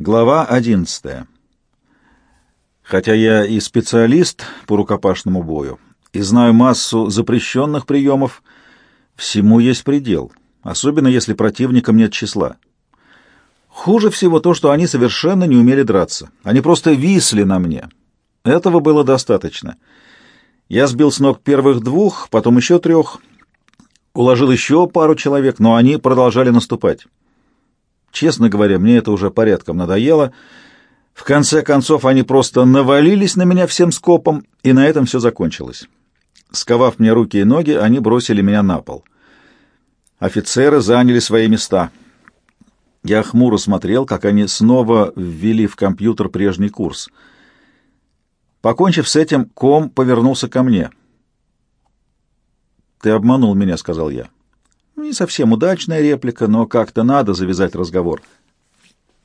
Глава 11. Хотя я и специалист по рукопашному бою, и знаю массу запрещенных приемов, всему есть предел, особенно если противникам нет числа. Хуже всего то, что они совершенно не умели драться. Они просто висли на мне. Этого было достаточно. Я сбил с ног первых двух, потом еще трех, уложил еще пару человек, но они продолжали наступать. Честно говоря, мне это уже порядком надоело. В конце концов, они просто навалились на меня всем скопом, и на этом все закончилось. Сковав мне руки и ноги, они бросили меня на пол. Офицеры заняли свои места. Я хмуро смотрел, как они снова ввели в компьютер прежний курс. Покончив с этим, ком повернулся ко мне. «Ты обманул меня», — сказал я. Ну, не совсем удачная реплика, но как-то надо завязать разговор.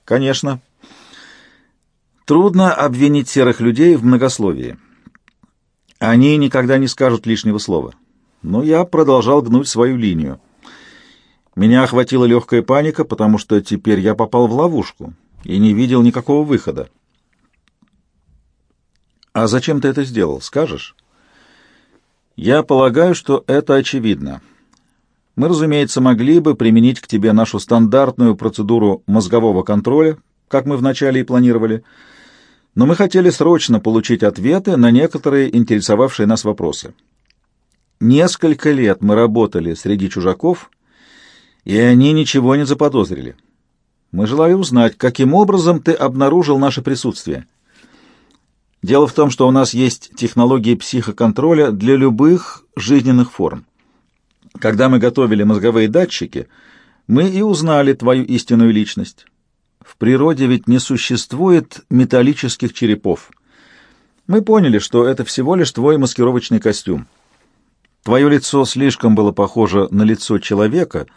Конечно. Трудно обвинить серых людей в многословии. Они никогда не скажут лишнего слова. Но я продолжал гнуть свою линию. Меня охватила легкая паника, потому что теперь я попал в ловушку и не видел никакого выхода. «А зачем ты это сделал, скажешь?» «Я полагаю, что это очевидно». Мы, разумеется, могли бы применить к тебе нашу стандартную процедуру мозгового контроля, как мы вначале и планировали, но мы хотели срочно получить ответы на некоторые интересовавшие нас вопросы. Несколько лет мы работали среди чужаков, и они ничего не заподозрили. Мы желали узнать, каким образом ты обнаружил наше присутствие. Дело в том, что у нас есть технологии психоконтроля для любых жизненных форм. Когда мы готовили мозговые датчики, мы и узнали твою истинную личность. В природе ведь не существует металлических черепов. Мы поняли, что это всего лишь твой маскировочный костюм. Твое лицо слишком было похоже на лицо человека,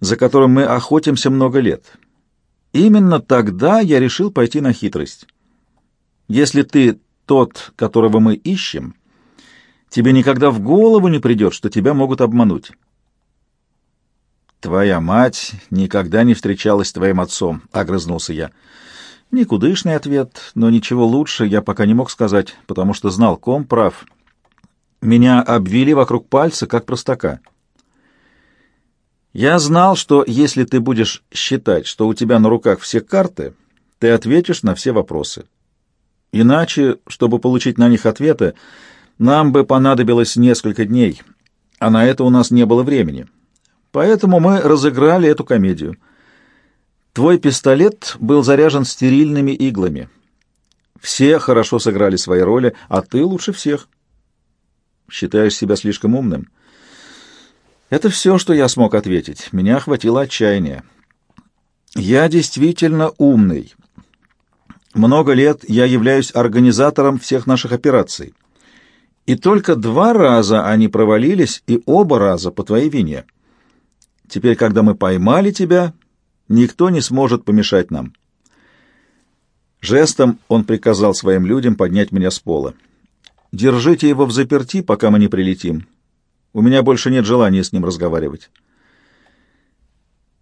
за которым мы охотимся много лет. Именно тогда я решил пойти на хитрость. Если ты тот, которого мы ищем, тебе никогда в голову не придет, что тебя могут обмануть. «Твоя мать никогда не встречалась с твоим отцом», — огрызнулся я. Никудышный ответ, но ничего лучше я пока не мог сказать, потому что знал, ком прав. Меня обвели вокруг пальца, как простака. Я знал, что если ты будешь считать, что у тебя на руках все карты, ты ответишь на все вопросы. Иначе, чтобы получить на них ответы, нам бы понадобилось несколько дней, а на это у нас не было времени. Поэтому мы разыграли эту комедию. Твой пистолет был заряжен стерильными иглами. Все хорошо сыграли свои роли, а ты лучше всех. Считаешь себя слишком умным? Это все, что я смог ответить. Меня охватило отчаяние. Я действительно умный. Много лет я являюсь организатором всех наших операций. И только два раза они провалились, и оба раза по твоей вине. Теперь, когда мы поймали тебя, никто не сможет помешать нам. Жестом он приказал своим людям поднять меня с пола. «Держите его в заперти, пока мы не прилетим. У меня больше нет желания с ним разговаривать».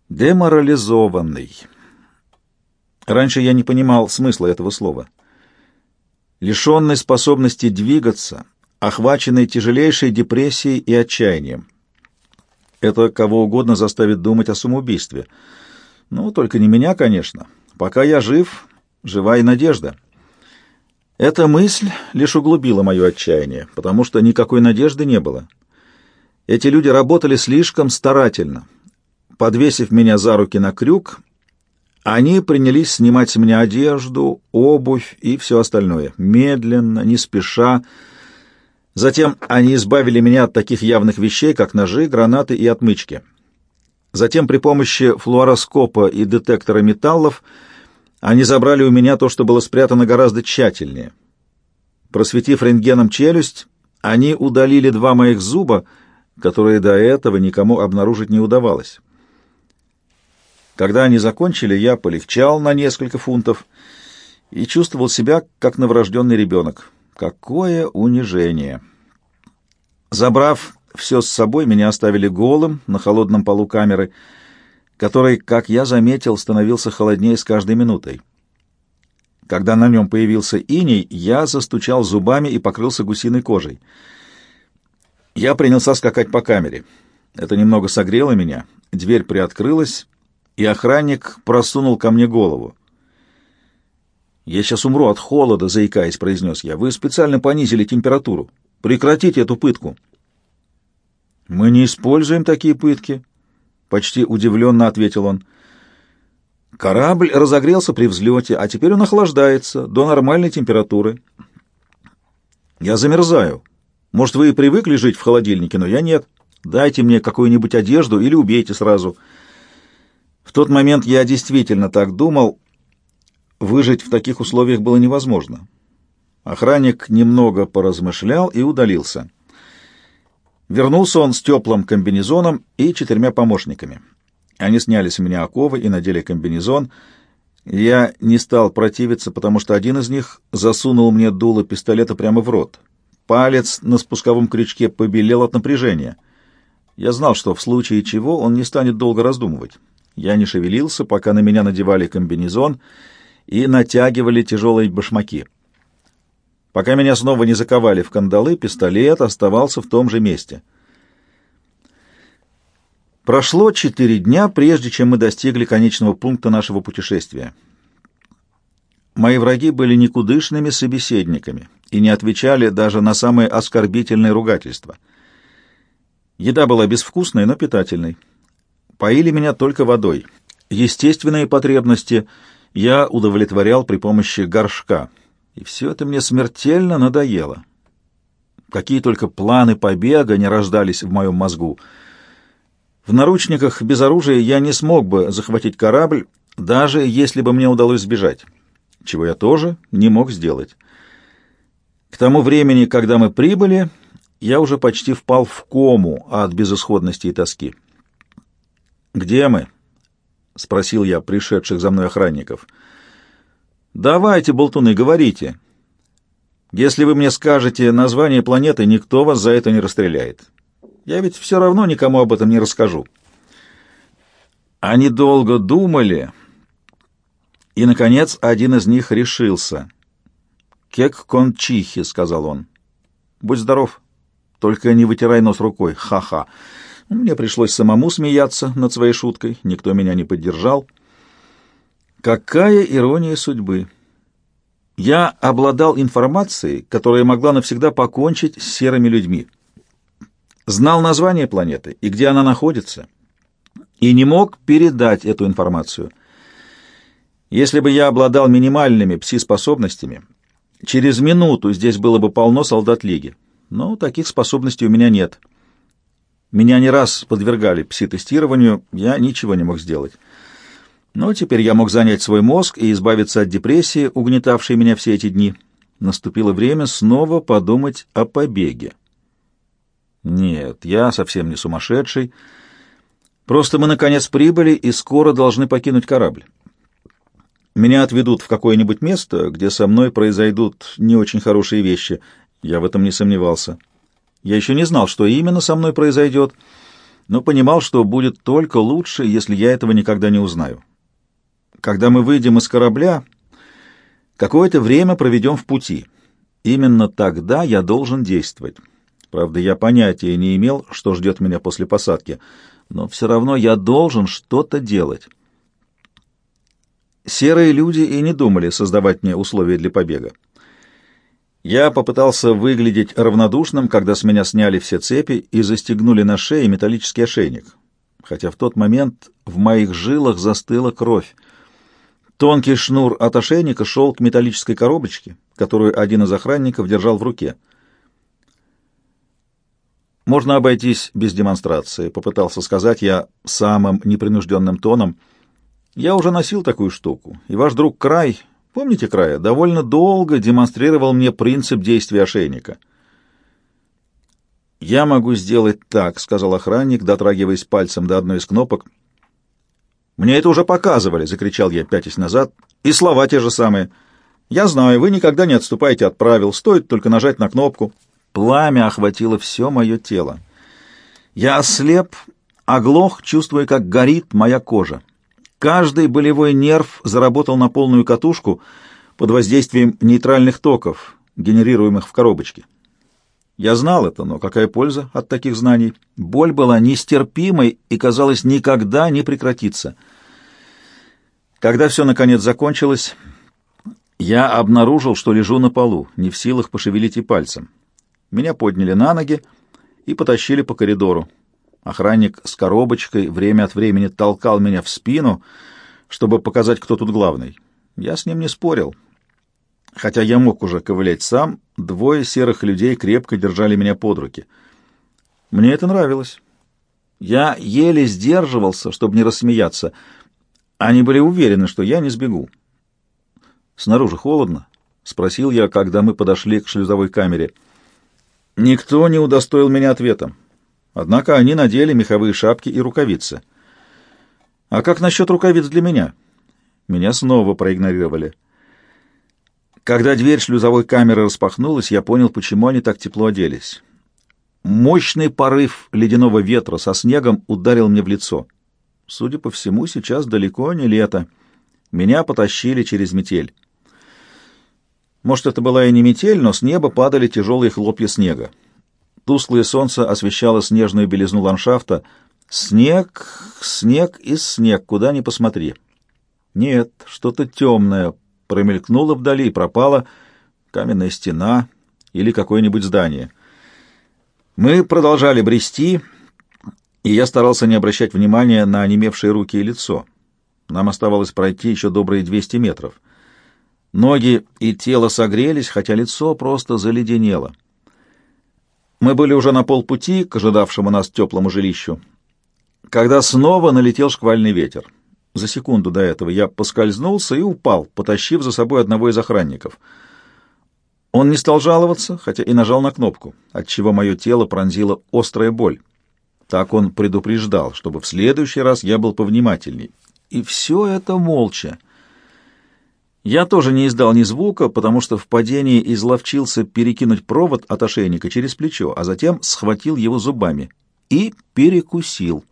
Деморализованный. Раньше я не понимал смысла этого слова. Лишенный способности двигаться, охваченный тяжелейшей депрессией и отчаянием. Это кого угодно заставит думать о самоубийстве. Ну, только не меня, конечно. Пока я жив, жива и надежда. Эта мысль лишь углубила мое отчаяние, потому что никакой надежды не было. Эти люди работали слишком старательно. Подвесив меня за руки на крюк, они принялись снимать с меня одежду, обувь и все остальное, медленно, не спеша, Затем они избавили меня от таких явных вещей, как ножи, гранаты и отмычки. Затем при помощи флуороскопа и детектора металлов они забрали у меня то, что было спрятано гораздо тщательнее. Просветив рентгеном челюсть, они удалили два моих зуба, которые до этого никому обнаружить не удавалось. Когда они закончили, я полегчал на несколько фунтов и чувствовал себя как новорожденный ребенок. Какое унижение! Забрав все с собой, меня оставили голым на холодном полу камеры, который, как я заметил, становился холоднее с каждой минутой. Когда на нем появился иней, я застучал зубами и покрылся гусиной кожей. Я принялся скакать по камере. Это немного согрело меня. Дверь приоткрылась, и охранник просунул ко мне голову. «Я сейчас умру от холода», — заикаясь, произнес я. «Вы специально понизили температуру. Прекратите эту пытку». «Мы не используем такие пытки», — почти удивленно ответил он. «Корабль разогрелся при взлете, а теперь он охлаждается до нормальной температуры». «Я замерзаю. Может, вы и привыкли жить в холодильнике, но я нет. Дайте мне какую-нибудь одежду или убейте сразу». В тот момент я действительно так думал, Выжить в таких условиях было невозможно. Охранник немного поразмышлял и удалился. Вернулся он с теплым комбинезоном и четырьмя помощниками. Они сняли с меня оковы и надели комбинезон. Я не стал противиться, потому что один из них засунул мне дуло пистолета прямо в рот. Палец на спусковом крючке побелел от напряжения. Я знал, что в случае чего он не станет долго раздумывать. Я не шевелился, пока на меня надевали комбинезон — и натягивали тяжелые башмаки. Пока меня снова не заковали в кандалы, пистолет оставался в том же месте. Прошло четыре дня, прежде чем мы достигли конечного пункта нашего путешествия. Мои враги были никудышными собеседниками и не отвечали даже на самые оскорбительные ругательства. Еда была безвкусной, но питательной. Поили меня только водой. Естественные потребности — я удовлетворял при помощи горшка, и все это мне смертельно надоело. Какие только планы побега не рождались в моем мозгу. В наручниках без оружия я не смог бы захватить корабль, даже если бы мне удалось сбежать, чего я тоже не мог сделать. К тому времени, когда мы прибыли, я уже почти впал в кому от безысходности и тоски. «Где мы?» — спросил я пришедших за мной охранников. «Давайте, болтуны, говорите. Если вы мне скажете название планеты, никто вас за это не расстреляет. Я ведь все равно никому об этом не расскажу». Они долго думали, и, наконец, один из них решился. «Кек кончихи», — сказал он. «Будь здоров, только не вытирай нос рукой, ха-ха». Мне пришлось самому смеяться над своей шуткой, никто меня не поддержал. Какая ирония судьбы! Я обладал информацией, которая могла навсегда покончить с серыми людьми. Знал название планеты и где она находится, и не мог передать эту информацию. Если бы я обладал минимальными пси-способностями, через минуту здесь было бы полно солдат Лиги. Но таких способностей у меня нет. Меня не раз подвергали пси-тестированию, я ничего не мог сделать. Но теперь я мог занять свой мозг и избавиться от депрессии, угнетавшей меня все эти дни. Наступило время снова подумать о побеге. Нет, я совсем не сумасшедший. Просто мы, наконец, прибыли и скоро должны покинуть корабль. Меня отведут в какое-нибудь место, где со мной произойдут не очень хорошие вещи. Я в этом не сомневался. Я еще не знал, что именно со мной произойдет, но понимал, что будет только лучше, если я этого никогда не узнаю. Когда мы выйдем из корабля, какое-то время проведем в пути. Именно тогда я должен действовать. Правда, я понятия не имел, что ждет меня после посадки, но все равно я должен что-то делать. Серые люди и не думали создавать мне условия для побега. Я попытался выглядеть равнодушным, когда с меня сняли все цепи и застегнули на шее металлический ошейник, хотя в тот момент в моих жилах застыла кровь. Тонкий шнур от ошейника шел к металлической коробочке, которую один из охранников держал в руке. «Можно обойтись без демонстрации», — попытался сказать я самым непринужденным тоном. «Я уже носил такую штуку, и ваш друг Край Помните края? Довольно долго демонстрировал мне принцип действия ошейника. «Я могу сделать так», — сказал охранник, дотрагиваясь пальцем до одной из кнопок. «Мне это уже показывали», — закричал я, пятясь назад. «И слова те же самые. Я знаю, вы никогда не отступаете от правил, стоит только нажать на кнопку». Пламя охватило все мое тело. Я ослеп, оглох, чувствуя, как горит моя кожа. Каждый болевой нерв заработал на полную катушку. под воздействием нейтральных токов, генерируемых в коробочке. Я знал это, но какая польза от таких знаний? Боль была нестерпимой и, казалось, никогда не прекратится. Когда все наконец закончилось, я обнаружил, что лежу на полу, не в силах пошевелить и пальцем. Меня подняли на ноги и потащили по коридору. Охранник с коробочкой время от времени толкал меня в спину, чтобы показать, кто тут главный. Я с ним не спорил. Хотя я мог уже ковылять сам, двое серых людей крепко держали меня под руки. Мне это нравилось. Я еле сдерживался, чтобы не рассмеяться. Они были уверены, что я не сбегу. «Снаружи холодно?» — спросил я, когда мы подошли к шлюзовой камере. Никто не удостоил меня ответом. Однако они надели меховые шапки и рукавицы. «А как насчет рукавиц для меня?» Меня снова проигнорировали. Когда дверь шлюзовой камеры распахнулась, я понял, почему они так тепло оделись. Мощный порыв ледяного ветра со снегом ударил мне в лицо. Судя по всему, сейчас далеко не лето. Меня потащили через метель. Может, это была и не метель, но с неба падали тяжелые хлопья снега. Тусклое солнце освещало снежную белизну ландшафта. Снег, снег и снег, куда ни посмотри. Нет, что-то темное, промелькнула вдали и пропала каменная стена или какое-нибудь здание. Мы продолжали брести, и я старался не обращать внимания на онемевшие руки и лицо. Нам оставалось пройти еще добрые 200 метров. Ноги и тело согрелись, хотя лицо просто заледенело. Мы были уже на полпути к ожидавшему нас теплому жилищу, когда снова налетел шквальный ветер. За секунду до этого я поскользнулся и упал, потащив за собой одного из охранников. Он не стал жаловаться, хотя и нажал на кнопку, отчего мое тело пронзила острая боль. Так он предупреждал, чтобы в следующий раз я был повнимательней. И все это молча. Я тоже не издал ни звука, потому что в падении изловчился перекинуть провод от ошейника через плечо, а затем схватил его зубами и перекусил.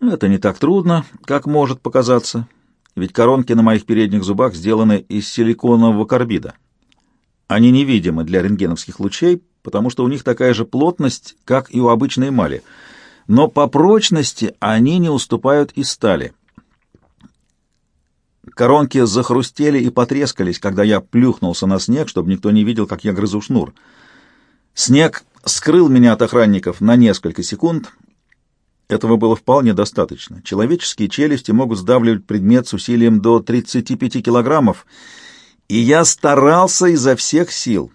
Это не так трудно, как может показаться, ведь коронки на моих передних зубах сделаны из силиконового карбида. Они невидимы для рентгеновских лучей, потому что у них такая же плотность, как и у обычной эмали, но по прочности они не уступают и стали. Коронки захрустели и потрескались, когда я плюхнулся на снег, чтобы никто не видел, как я грызу шнур. Снег скрыл меня от охранников на несколько секунд — этого было вполне достаточно. Человеческие челюсти могут сдавливать предмет с усилием до 35 килограммов, и я старался изо всех сил.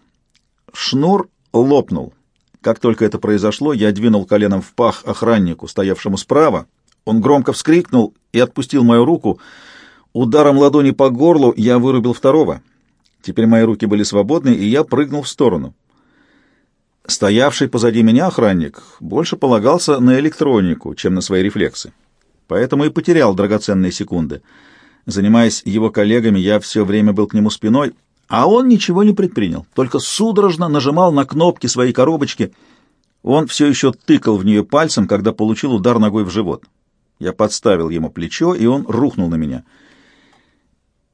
Шнур лопнул. Как только это произошло, я двинул коленом в пах охраннику, стоявшему справа. Он громко вскрикнул и отпустил мою руку. Ударом ладони по горлу я вырубил второго. Теперь мои руки были свободны, и я прыгнул в сторону. Стоявший позади меня охранник больше полагался на электронику, чем на свои рефлексы. Поэтому и потерял драгоценные секунды. Занимаясь его коллегами, я все время был к нему спиной, а он ничего не предпринял, только судорожно нажимал на кнопки своей коробочки. Он все еще тыкал в нее пальцем, когда получил удар ногой в живот. Я подставил ему плечо, и он рухнул на меня.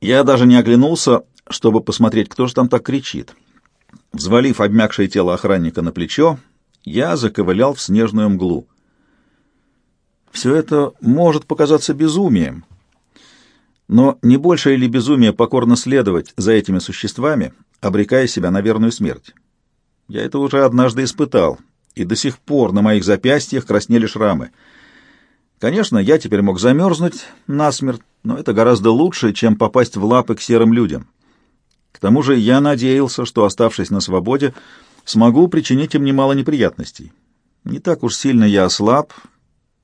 Я даже не оглянулся, чтобы посмотреть, кто же там так кричит. Взвалив обмякшее тело охранника на плечо, я заковылял в снежную мглу. Все это может показаться безумием, но не больше ли безумие покорно следовать за этими существами, обрекая себя на верную смерть? Я это уже однажды испытал, и до сих пор на моих запястьях краснели шрамы. Конечно, я теперь мог замерзнуть насмерть, но это гораздо лучше, чем попасть в лапы к серым людям. К тому же я надеялся, что, оставшись на свободе, смогу причинить им немало неприятностей. Не так уж сильно я ослаб,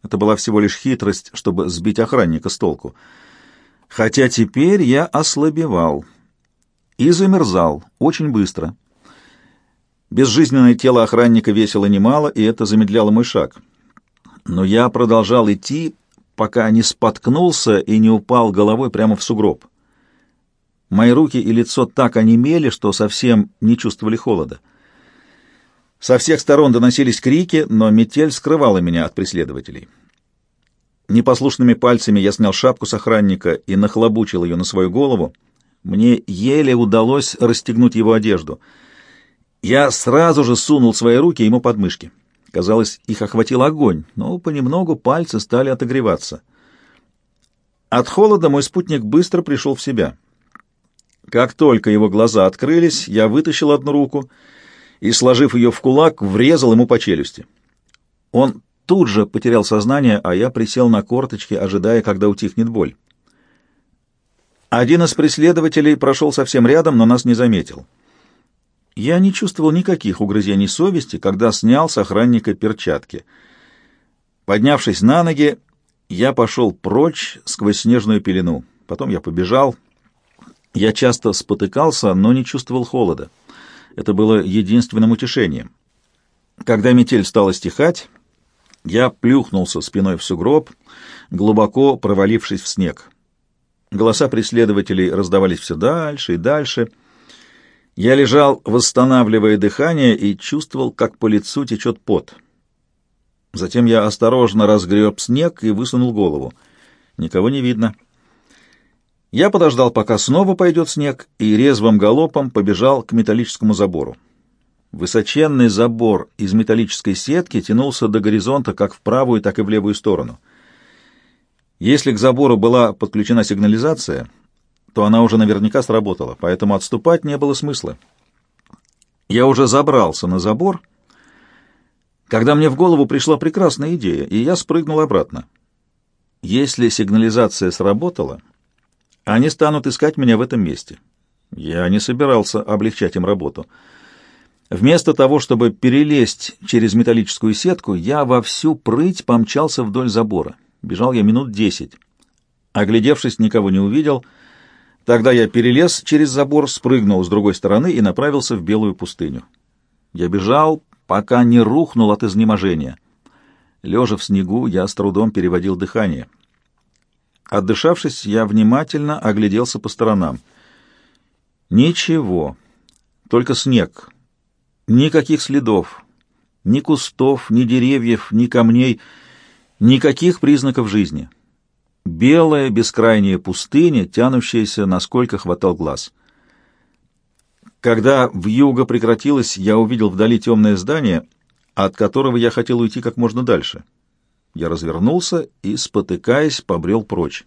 это была всего лишь хитрость, чтобы сбить охранника с толку. Хотя теперь я ослабевал и замерзал очень быстро. Безжизненное тело охранника весило немало, и это замедляло мой шаг. Но я продолжал идти, пока не споткнулся и не упал головой прямо в сугроб. Мои руки и лицо так онемели, что совсем не чувствовали холода. Со всех сторон доносились крики, но метель скрывала меня от преследователей. Непослушными пальцами я снял шапку с охранника и нахлобучил ее на свою голову. Мне еле удалось расстегнуть его одежду. Я сразу же сунул свои руки ему под мышки. Казалось, их охватил огонь, но понемногу пальцы стали отогреваться. От холода мой спутник быстро пришел в себя. Как только его глаза открылись, я вытащил одну руку и, сложив ее в кулак, врезал ему по челюсти. Он тут же потерял сознание, а я присел на корточки, ожидая, когда утихнет боль. Один из преследователей прошел совсем рядом, но нас не заметил. Я не чувствовал никаких угрызений совести, когда снял с охранника перчатки. Поднявшись на ноги, я пошел прочь сквозь снежную пелену. Потом я побежал. Я часто спотыкался, но не чувствовал холода. Это было единственным утешением. Когда метель стала стихать, я плюхнулся спиной в сугроб, глубоко провалившись в снег. Голоса преследователей раздавались все дальше и дальше. Я лежал, восстанавливая дыхание, и чувствовал, как по лицу течет пот. Затем я осторожно разгреб снег и высунул голову. Никого не видно. Я подождал, пока снова пойдет снег, и резвым галопом побежал к металлическому забору. Высоченный забор из металлической сетки тянулся до горизонта как в правую, так и в левую сторону — если к забору была подключена сигнализация, то она уже наверняка сработала, поэтому отступать не было смысла. Я уже забрался на забор, когда мне в голову пришла прекрасная идея, и я спрыгнул обратно. Если сигнализация сработала, они станут искать меня в этом месте. Я не собирался облегчать им работу. Вместо того, чтобы перелезть через металлическую сетку, я во всю прыть помчался вдоль забора. Бежал я минут десять. Оглядевшись, никого не увидел. Тогда я перелез через забор, спрыгнул с другой стороны и направился в белую пустыню. Я бежал, пока не рухнул от изнеможения. Лежа в снегу, я с трудом переводил дыхание. Отдышавшись, я внимательно огляделся по сторонам. Ничего, только снег. Никаких следов, ни кустов, ни деревьев, ни камней — Никаких признаков жизни. Белая бескрайняя пустыня, тянущаяся, насколько хватал глаз. Когда вьюга прекратилась, я увидел вдали темное здание, от которого я хотел уйти как можно дальше. Я развернулся и, спотыкаясь, побрел прочь.